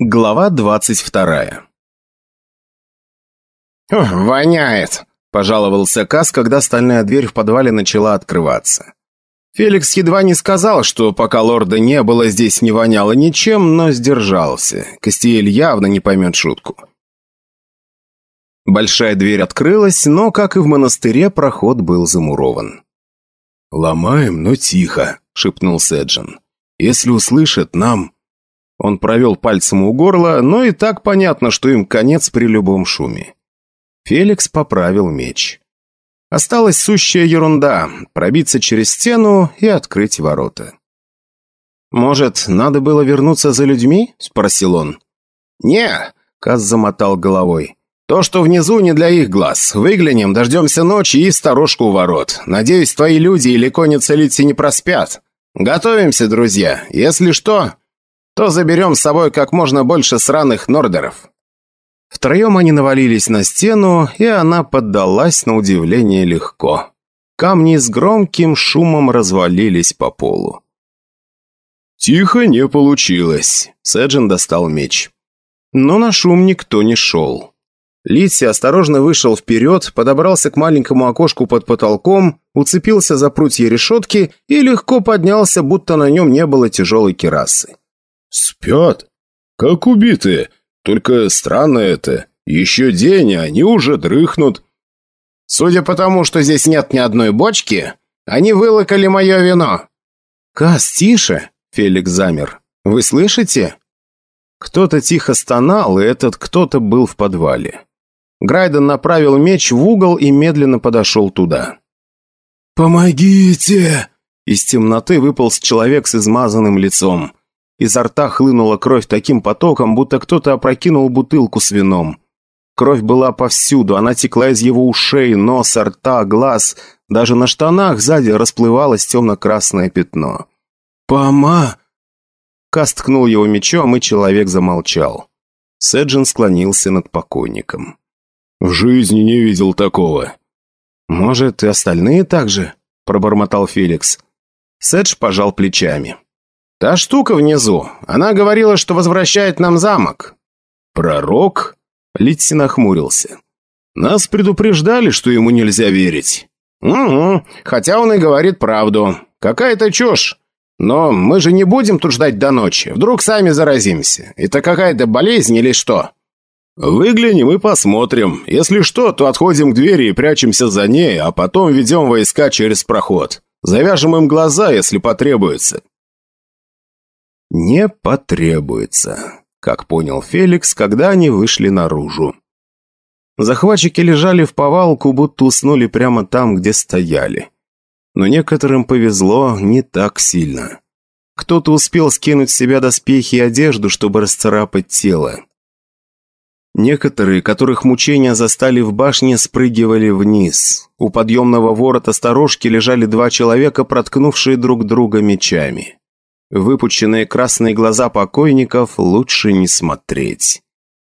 Глава двадцать вторая «Воняет!» – пожаловался Кас, когда стальная дверь в подвале начала открываться. Феликс едва не сказал, что пока лорда не было, здесь не воняло ничем, но сдержался. Костиэль явно не поймет шутку. Большая дверь открылась, но, как и в монастыре, проход был замурован. «Ломаем, но тихо», – шепнул Седжин. «Если услышат, нам...» Он провел пальцем у горла, но и так понятно, что им конец при любом шуме. Феликс поправил меч. Осталась сущая ерунда – пробиться через стену и открыть ворота. «Может, надо было вернуться за людьми?» – спросил он. «Не!» – Каз замотал головой. «То, что внизу, не для их глаз. Выглянем, дождемся ночи и сторожку у ворот. Надеюсь, твои люди или конницы не проспят. Готовимся, друзья. Если что, то заберем с собой как можно больше сраных нордеров». Втроем они навалились на стену, и она поддалась на удивление легко. Камни с громким шумом развалились по полу. «Тихо не получилось», — Сэджин достал меч. Но на шум никто не шел. Литси осторожно вышел вперед, подобрался к маленькому окошку под потолком, уцепился за прутья решетки и легко поднялся, будто на нем не было тяжелой керасы. «Спят? Как убитые? Только странно это. Еще день, а они уже дрыхнут». «Судя по тому, что здесь нет ни одной бочки, они вылокали мое вино». «Кас, тише!» — Феликс замер. «Вы слышите?» Кто-то тихо стонал, и этот кто-то был в подвале. Грайден направил меч в угол и медленно подошел туда. «Помогите!» Из темноты выполз человек с измазанным лицом. Изо рта хлынула кровь таким потоком, будто кто-то опрокинул бутылку с вином. Кровь была повсюду, она текла из его ушей, носа, рта, глаз. Даже на штанах сзади расплывалось темно-красное пятно. «Пома!» Каст его мечом, и человек замолчал. Седжин склонился над покойником. «В жизни не видел такого». «Может, и остальные так же?» – пробормотал Феликс. Седж пожал плечами. «Та штука внизу. Она говорила, что возвращает нам замок». «Пророк?» Литси нахмурился. «Нас предупреждали, что ему нельзя верить». «Угу, хотя он и говорит правду. Какая-то чушь. Но мы же не будем тут ждать до ночи. Вдруг сами заразимся. Это какая-то болезнь или что?» «Выглянем и посмотрим. Если что, то отходим к двери и прячемся за ней, а потом ведем войска через проход. Завяжем им глаза, если потребуется. «Не потребуется», как понял Феликс, когда они вышли наружу. Захватчики лежали в повалку, будто уснули прямо там, где стояли. Но некоторым повезло не так сильно. Кто-то успел скинуть с себя доспехи и одежду, чтобы расцарапать тело. Некоторые, которых мучения застали в башне, спрыгивали вниз. У подъемного ворота сторожки лежали два человека, проткнувшие друг друга мечами. Выпученные красные глаза покойников лучше не смотреть.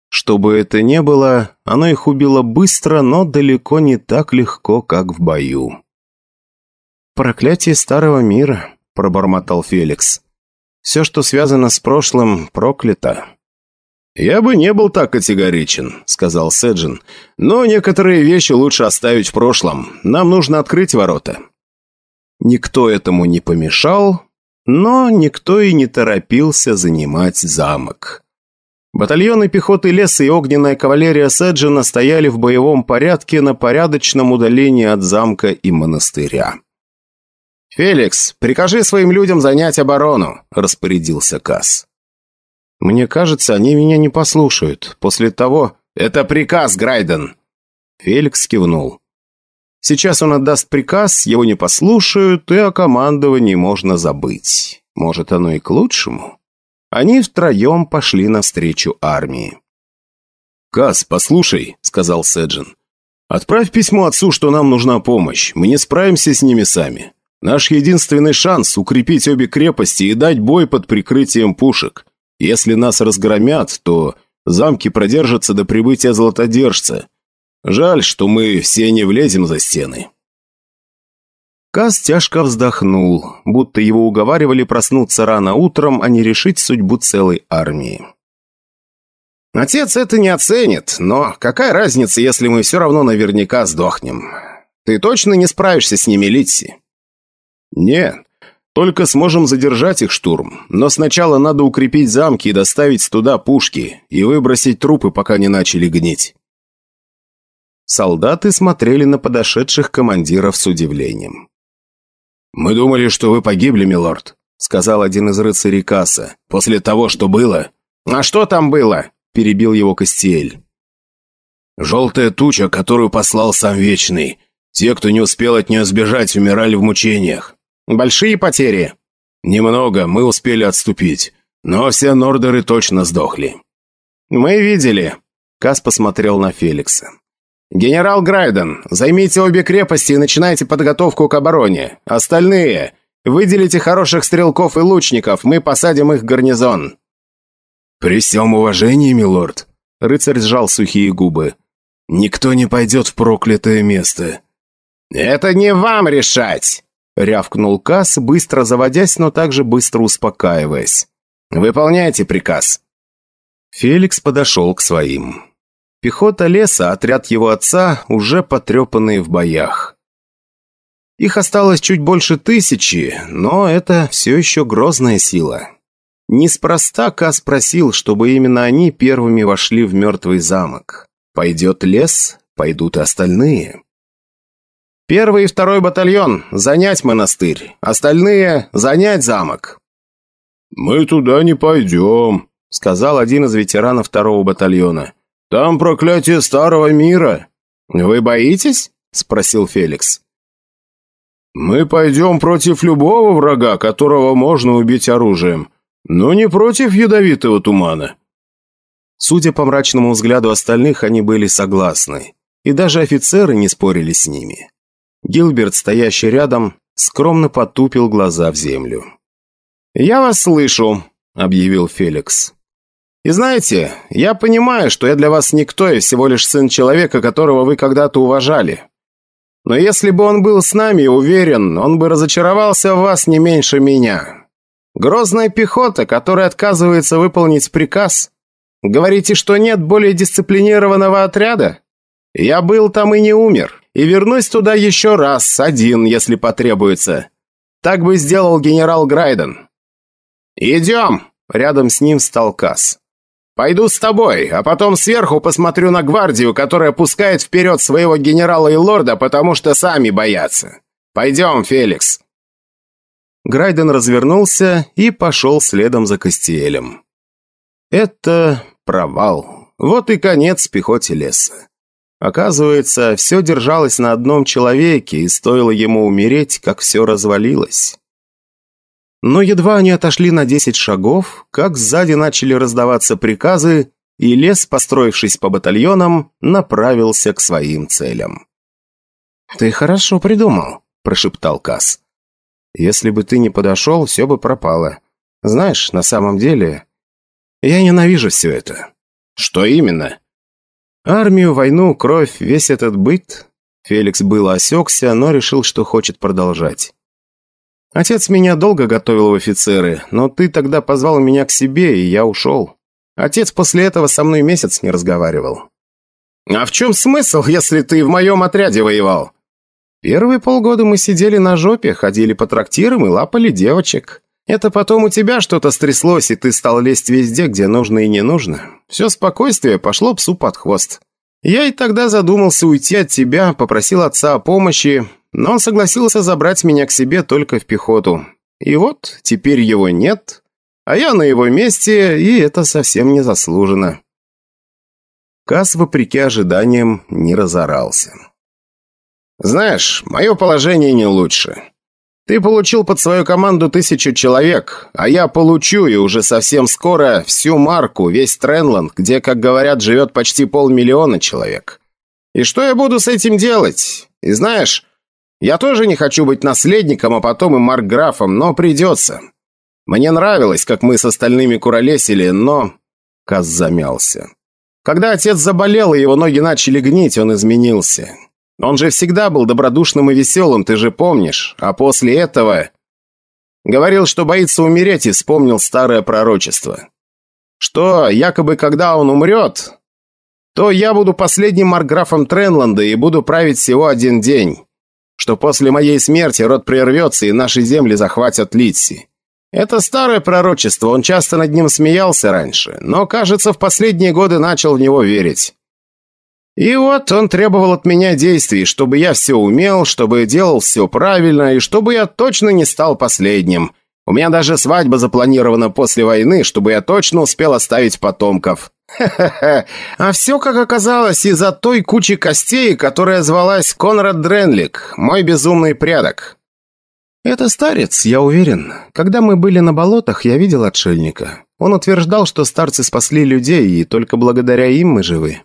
Что бы это ни было, оно их убило быстро, но далеко не так легко, как в бою. «Проклятие старого мира», — пробормотал Феликс. «Все, что связано с прошлым, проклято». «Я бы не был так категоричен», — сказал Седжин. «Но некоторые вещи лучше оставить в прошлом. Нам нужно открыть ворота». Никто этому не помешал, но никто и не торопился занимать замок. Батальоны пехоты леса и огненная кавалерия Седжина стояли в боевом порядке на порядочном удалении от замка и монастыря. «Феликс, прикажи своим людям занять оборону», – распорядился Касс. «Мне кажется, они меня не послушают. После того...» «Это приказ, Грайден!» Феликс кивнул. Сейчас он отдаст приказ, его не послушают, и о командовании можно забыть. Может, оно и к лучшему. Они втроем пошли навстречу армии. «Кас, послушай», — сказал Седжин. «Отправь письмо отцу, что нам нужна помощь. Мы не справимся с ними сами. Наш единственный шанс — укрепить обе крепости и дать бой под прикрытием пушек. Если нас разгромят, то замки продержатся до прибытия золотодержца. Жаль, что мы все не влезем за стены». Каз тяжко вздохнул, будто его уговаривали проснуться рано утром, а не решить судьбу целой армии. Отец это не оценит, но какая разница, если мы все равно наверняка сдохнем? Ты точно не справишься с ними, Литси? Нет, только сможем задержать их штурм. Но сначала надо укрепить замки и доставить туда пушки, и выбросить трупы, пока не начали гнить. Солдаты смотрели на подошедших командиров с удивлением. «Мы думали, что вы погибли, милорд», — сказал один из рыцарей Касса, «после того, что было». «А что там было?» — перебил его Костиэль. «Желтая туча, которую послал сам Вечный. Те, кто не успел от нее сбежать, умирали в мучениях. Большие потери?» «Немного, мы успели отступить. Но все нордеры точно сдохли». «Мы видели», — Кас посмотрел на Феликса. «Генерал Грайден, займите обе крепости и начинайте подготовку к обороне. Остальные, выделите хороших стрелков и лучников, мы посадим их в гарнизон». «При всем уважении, милорд», — рыцарь сжал сухие губы, — «никто не пойдет в проклятое место». «Это не вам решать!» — рявкнул Касс, быстро заводясь, но также быстро успокаиваясь. «Выполняйте приказ». Феликс подошел к своим. Пехота леса, отряд его отца, уже потрепанные в боях. Их осталось чуть больше тысячи, но это все еще грозная сила. Неспроста Ка спросил, чтобы именно они первыми вошли в мертвый замок. Пойдет лес, пойдут и остальные. «Первый и второй батальон – занять монастырь, остальные – занять замок». «Мы туда не пойдем», – сказал один из ветеранов второго батальона. Там проклятие старого мира. Вы боитесь? Спросил Феликс. Мы пойдем против любого врага, которого можно убить оружием, но не против ядовитого тумана. Судя по мрачному взгляду остальных, они были согласны. И даже офицеры не спорили с ними. Гилберт, стоящий рядом, скромно потупил глаза в землю. «Я вас слышу», — объявил Феликс. И знаете, я понимаю, что я для вас никто и всего лишь сын человека, которого вы когда-то уважали. Но если бы он был с нами, уверен, он бы разочаровался в вас не меньше меня. Грозная пехота, которая отказывается выполнить приказ. Говорите, что нет более дисциплинированного отряда? Я был там и не умер, и вернусь туда еще раз, один, если потребуется. Так бы сделал генерал Грайден. «Идем!» Рядом с ним стал Касс. Пойду с тобой, а потом сверху посмотрю на гвардию, которая пускает вперед своего генерала и лорда, потому что сами боятся. Пойдем, Феликс». Грайден развернулся и пошел следом за Костиэлем. Это провал. Вот и конец пехоте леса. Оказывается, все держалось на одном человеке, и стоило ему умереть, как все развалилось. Но едва они отошли на десять шагов, как сзади начали раздаваться приказы, и лес, построившись по батальонам, направился к своим целям. «Ты хорошо придумал», – прошептал Касс. «Если бы ты не подошел, все бы пропало. Знаешь, на самом деле, я ненавижу все это». «Что именно?» «Армию, войну, кровь, весь этот быт». Феликс был осекся, но решил, что хочет продолжать. Отец меня долго готовил в офицеры, но ты тогда позвал меня к себе, и я ушел. Отец после этого со мной месяц не разговаривал». «А в чем смысл, если ты в моем отряде воевал?» «Первые полгода мы сидели на жопе, ходили по трактирам и лапали девочек. Это потом у тебя что-то стряслось, и ты стал лезть везде, где нужно и не нужно. Все спокойствие пошло псу под хвост. Я и тогда задумался уйти от тебя, попросил отца о помощи, но он согласился забрать меня к себе только в пехоту. И вот, теперь его нет, а я на его месте, и это совсем не заслужено. Кас, вопреки ожиданиям, не разорался. «Знаешь, мое положение не лучше. Ты получил под свою команду тысячу человек, а я получу, и уже совсем скоро, всю марку, весь Тренланд, где, как говорят, живет почти полмиллиона человек. И что я буду с этим делать? И знаешь, я тоже не хочу быть наследником, а потом и маркграфом, но придется. Мне нравилось, как мы с остальными куролесили, но...» Каз замялся. «Когда отец заболел, и его ноги начали гнить, он изменился. Он же всегда был добродушным и веселым, ты же помнишь. А после этого...» Говорил, что боится умереть, и вспомнил старое пророчество. что якобы когда он умрет, то я буду последним марграфом Тренланда и буду править всего один день. Что после моей смерти род прервется и наши земли захватят Литси. Это старое пророчество, он часто над ним смеялся раньше, но, кажется, в последние годы начал в него верить. И вот он требовал от меня действий, чтобы я все умел, чтобы делал все правильно и чтобы я точно не стал последним. У меня даже свадьба запланирована после войны, чтобы я точно успел оставить потомков. А все, как оказалось, из-за той кучи костей, которая звалась Конрад Дренлик, мой безумный предок. Это старец, я уверен. Когда мы были на болотах, я видел отшельника. Он утверждал, что старцы спасли людей, и только благодаря им мы живы.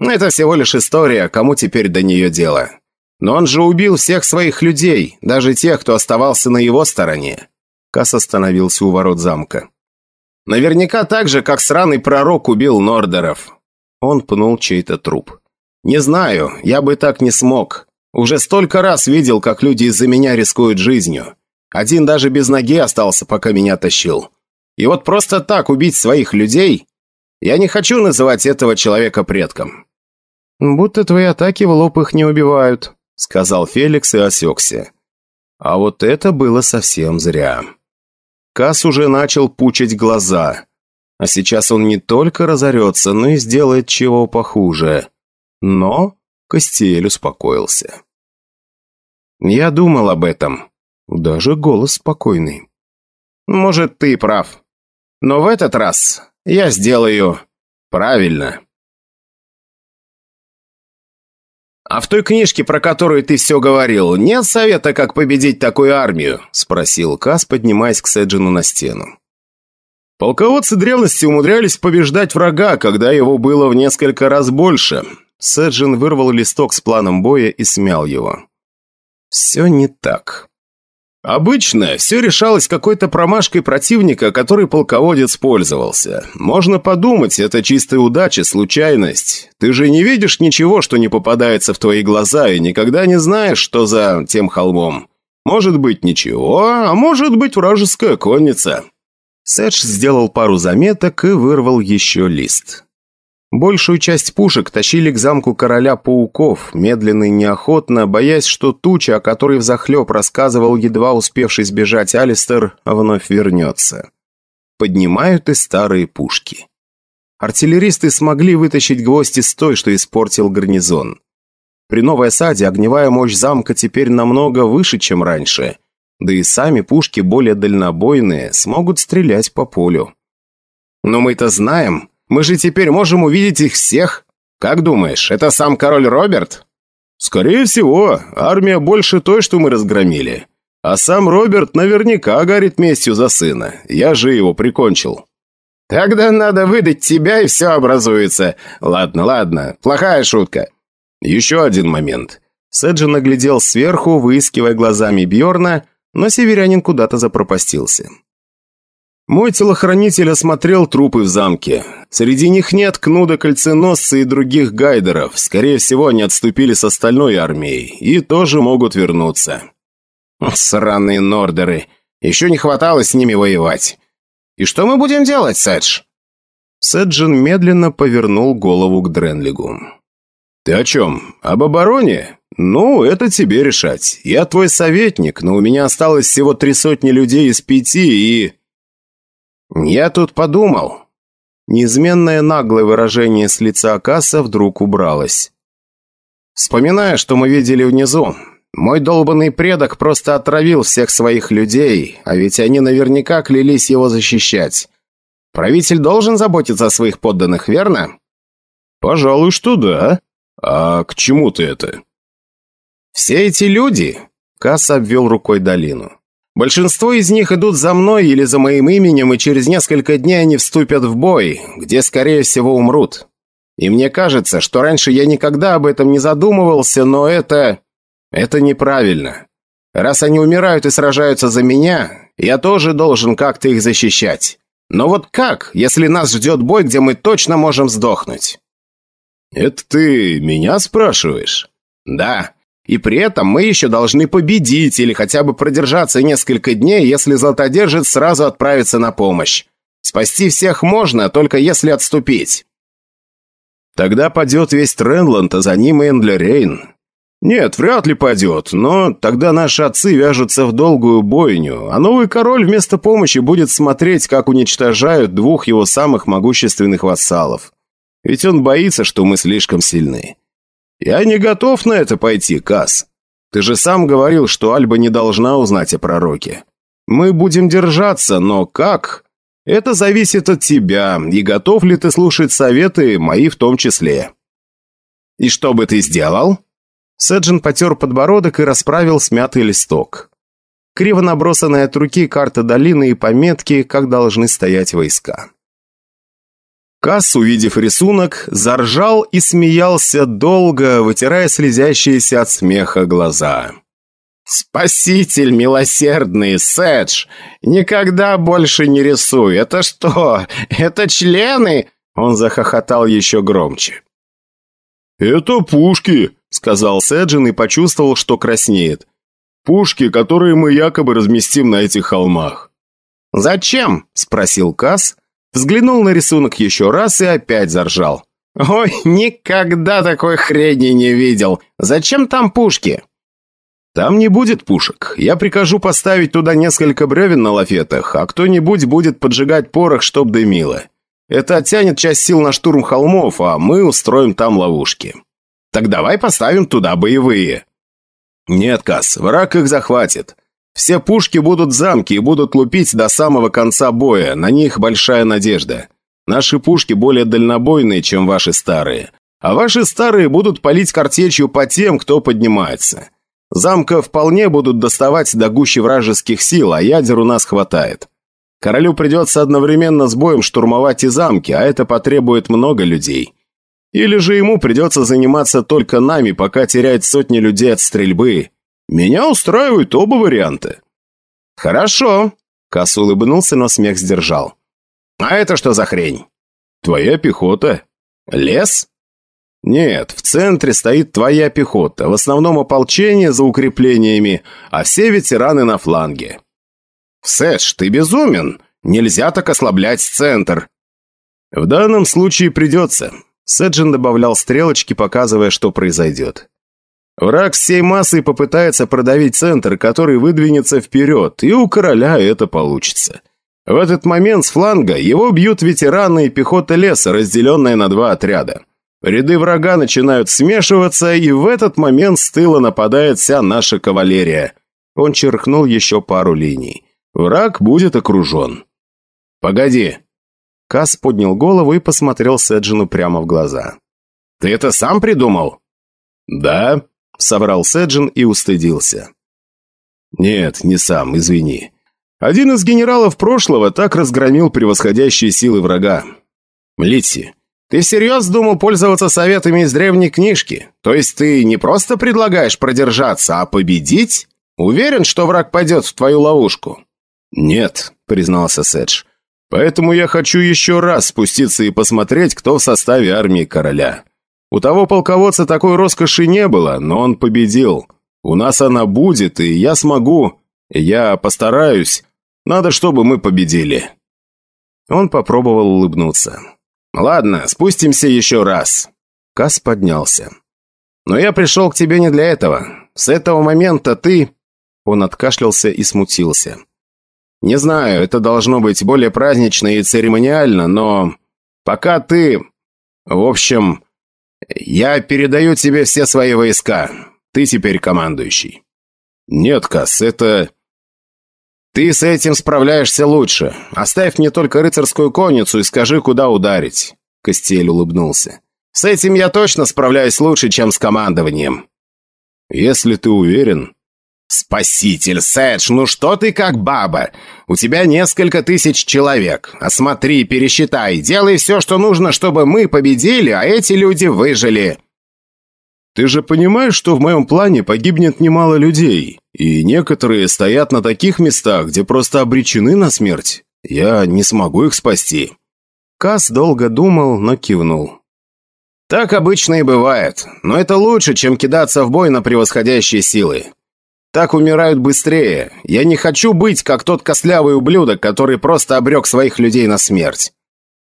Это всего лишь история, кому теперь до нее дело. Но он же убил всех своих людей, даже тех, кто оставался на его стороне. Касс остановился у ворот замка. Наверняка так же, как сраный пророк убил Нордеров. Он пнул чей-то труп. Не знаю, я бы так не смог. Уже столько раз видел, как люди из-за меня рискуют жизнью. Один даже без ноги остался, пока меня тащил. И вот просто так убить своих людей... Я не хочу называть этого человека предком. «Будто твои атаки в лоб их не убивают», — сказал Феликс и осекся. А вот это было совсем зря. Кас уже начал пучить глаза. А сейчас он не только разорется, но и сделает чего похуже. Но Костель успокоился. «Я думал об этом». Даже голос спокойный. «Может, ты прав. Но в этот раз я сделаю правильно». «А в той книжке, про которую ты все говорил, нет совета, как победить такую армию?» – спросил Кас, поднимаясь к Седжину на стену. Полководцы древности умудрялись побеждать врага, когда его было в несколько раз больше. Седжин вырвал листок с планом боя и смял его. Все не так. Обычно все решалось какой-то промашкой противника, который полководец пользовался. Можно подумать, это чистая удача, случайность. Ты же не видишь ничего, что не попадается в твои глаза, и никогда не знаешь, что за тем холмом. Может быть ничего, а может быть вражеская конница. Сэдж сделал пару заметок и вырвал еще лист. Большую часть пушек тащили к замку короля пауков, медленно и неохотно, боясь, что туча, о которой взахлеб рассказывал едва успевший сбежать Алистер, вновь вернется. Поднимают и старые пушки. Артиллеристы смогли вытащить гвоздь из той, что испортил гарнизон. При новой осаде огневая мощь замка теперь намного выше, чем раньше, да и сами пушки более дальнобойные, смогут стрелять по полю. Но мы-то знаем, мы же теперь можем увидеть их всех. Как думаешь, это сам король Роберт?» «Скорее всего, армия больше той, что мы разгромили. А сам Роберт наверняка горит местью за сына. Я же его прикончил». «Тогда надо выдать тебя, и все образуется. Ладно, ладно, плохая шутка». «Еще один момент». Седжин наглядел сверху, выискивая глазами Бьорна, но северянин куда-то запропастился. Мой телохранитель осмотрел трупы в замке. Среди них нет Кнуда Кольценосца и других гайдеров. Скорее всего, они отступили с остальной армией и тоже могут вернуться. Сраные нордеры. Еще не хватало с ними воевать. И что мы будем делать, Сэдж? Сэджин медленно повернул голову к Дренлигу. «Ты о чем? Об обороне? Ну, это тебе решать. Я твой советник, но у меня осталось всего три сотни людей из пяти и...» «Я тут подумал». Неизменное наглое выражение с лица Касса вдруг убралось. «Вспоминая, что мы видели внизу, мой долбанный предок просто отравил всех своих людей, а ведь они наверняка клялись его защищать. Правитель должен заботиться о своих подданных, верно?» «Пожалуй, что да. А к чему ты это?» «Все эти люди...» Касс обвел рукой долину. Большинство из них идут за мной или за моим именем, и через несколько дней они вступят в бой, где, скорее всего, умрут. И мне кажется, что раньше я никогда об этом не задумывался, но это... это неправильно. Раз они умирают и сражаются за меня, я тоже должен как-то их защищать. Но вот как, если нас ждет бой, где мы точно можем сдохнуть? Это ты меня спрашиваешь? Да. И при этом мы еще должны победить или хотя бы продержаться несколько дней, если Златодержец сразу отправится на помощь. Спасти всех можно, только если отступить». «Тогда падет весь Тренланд, а за ним и Эндлерейн. «Нет, вряд ли пойдет, но тогда наши отцы вяжутся в долгую бойню, а новый король вместо помощи будет смотреть, как уничтожают двух его самых могущественных вассалов. Ведь он боится, что мы слишком сильны. Я не готов на это пойти, Кас. Ты же сам говорил, что Альба не должна узнать о пророке. Мы будем держаться, но как? Это зависит от тебя, и готов ли ты слушать советы, мои в том числе». «И что бы ты сделал?» Сэджин потер подбородок и расправил смятый листок. Криво набросанная от руки карта долины и пометки, как должны стоять войска. Касс, увидев рисунок, заржал и смеялся долго, вытирая слезящиеся от смеха глаза. «Спаситель милосердный, Сэдж! Никогда больше не рисуй! Это что? Это члены?» Он захохотал еще громче. «Это пушки!» сказал Сэджин и почувствовал, что краснеет. «Пушки, которые мы якобы разместим на этих холмах». «Зачем?» – спросил Касс, взглянул на рисунок еще раз и опять заржал. «Ой, никогда такой хрени не видел! Зачем там пушки?» «Там не будет пушек. Я прикажу поставить туда несколько бревен на лафетах, а кто-нибудь будет поджигать порох, чтоб дымило. Это оттянет часть сил на штурм холмов, а мы устроим там ловушки». Так давай поставим туда боевые». «Нет, Кас, враг их захватит. Все пушки будут в замке и будут лупить до самого конца боя, на них большая надежда. Наши пушки более дальнобойные, чем ваши старые. А ваши старые будут палить картечью по тем, кто поднимается. Замка вполне будут доставать до гущи вражеских сил, а ядер у нас хватает. Королю придется одновременно с боем штурмовать и замки, а это потребует много людей. Или же ему придется заниматься только нами, пока теряет сотни людей от стрельбы. Меня устраивают оба варианта». «Хорошо», — Кас улыбнулся, но смех сдержал. «А это что за хрень?» «Твоя пехота». «Лес?» «Нет, в центре стоит твоя пехота, в основном ополчение за укреплениями, а все ветераны на фланге». «Сэдж, ты безумен! Нельзя так ослаблять центр!» «В данном случае придется. Сэджин добавлял стрелочки, показывая, что произойдет. Враг всей массой попытается продавить центр, который выдвинется вперед, и у короля это получится. В этот момент с фланга его бьют ветераны и пехота леса, разделенная на два отряда. Ряды врага начинают смешиваться, и в этот момент с тыла нападает вся наша кавалерия. Он черкнул еще пару линий. Враг будет окружен. «Погоди», Кас поднял голову и посмотрел Сэджину прямо в глаза. «Ты это сам придумал?» «Да», — соврал Сэджин и устыдился. «Нет, не сам, извини. Один из генералов прошлого так разгромил превосходящие силы врага. Млитси, ты всерьез думал пользоваться советами из древней книжки? То есть ты не просто предлагаешь продержаться, а победить? Уверен, что враг пойдет в твою ловушку?» «Нет», — признался Сэдж. Поэтому я хочу еще раз спуститься и посмотреть, кто в составе армии короля. У того полководца такой роскоши не было, но он победил. У нас она будет, и я смогу. Я постараюсь. Надо, чтобы мы победили». Он попробовал улыбнуться. «Ладно, спустимся еще раз». Кас поднялся. «Но я пришел к тебе не для этого. С этого момента ты...» Он откашлялся и смутился. Не знаю, это должно быть более празднично и церемониально, но... Пока ты... В общем, я передаю тебе все свои войска. Ты теперь командующий. Нет, Кас, это... Ты с этим справляешься лучше. Оставь мне только рыцарскую конницу и скажи, куда ударить. Костель улыбнулся. С этим я точно справляюсь лучше, чем с командованием. Если ты уверен, «Спаситель, Сэдж, ну что ты как баба? У тебя несколько тысяч человек. Осмотри, пересчитай, делай все, что нужно, чтобы мы победили, а эти люди выжили». «Ты же понимаешь, что в моем плане погибнет немало людей, и некоторые стоят на таких местах, где просто обречены на смерть. Я не смогу их спасти». Кас долго думал, но кивнул. «Так обычно и бывает, но это лучше, чем кидаться в бой на превосходящие силы. Так умирают быстрее. Я не хочу быть, как тот костлявый ублюдок, который просто обрек своих людей на смерть.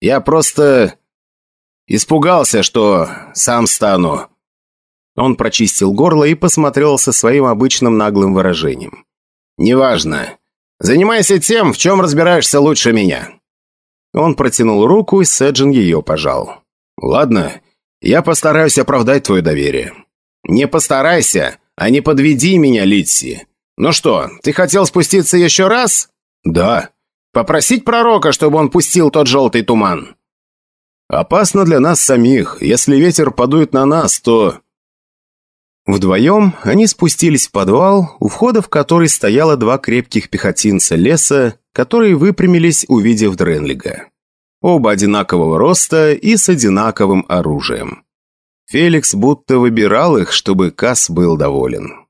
Я просто... испугался, что сам стану». Он прочистил горло и посмотрел со своим обычным наглым выражением. «Неважно. Занимайся тем, в чем разбираешься лучше меня». Он протянул руку, и Сэджин ее пожал. «Ладно, я постараюсь оправдать твое доверие». «Не постарайся, а не подведи меня, Литси. Ну что, ты хотел спуститься еще раз?» «Да». «Попросить пророка, чтобы он пустил тот желтый туман?» «Опасно для нас самих. Если ветер подует на нас, то...» Вдвоем они спустились в подвал, у входа в который стояло два крепких пехотинца леса, которые выпрямились, увидев Дренлига. Оба одинакового роста и с одинаковым оружием. Феликс будто выбирал их, чтобы Кас был доволен.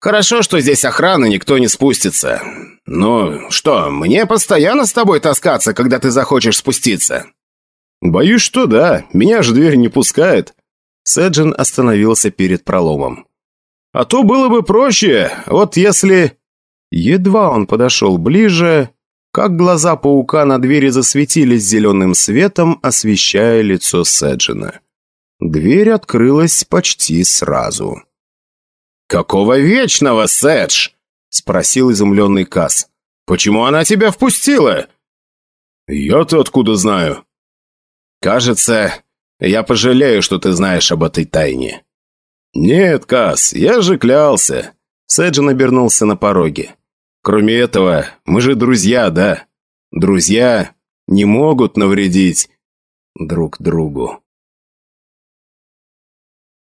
«Хорошо, что здесь охрана, никто не спустится. Ну, что, мне постоянно с тобой таскаться, когда ты захочешь спуститься?» «Боюсь, что да. Меня же дверь не пускает», Сэджин остановился перед проломом. «А то было бы проще, вот если...» Едва он подошел ближе, как глаза паука на двери засветились зеленым светом, освещая лицо Сэджина. Дверь открылась почти сразу. «Какого вечного, Сэдж?» — спросил изумленный Касс. «Почему она тебя впустила?» «Я-то откуда знаю?» «Кажется, я пожалею, что ты знаешь об этой тайне». «Нет, Кас, я же клялся». Сэджин обернулся на пороге. «Кроме этого, мы же друзья, да? Друзья не могут навредить друг другу».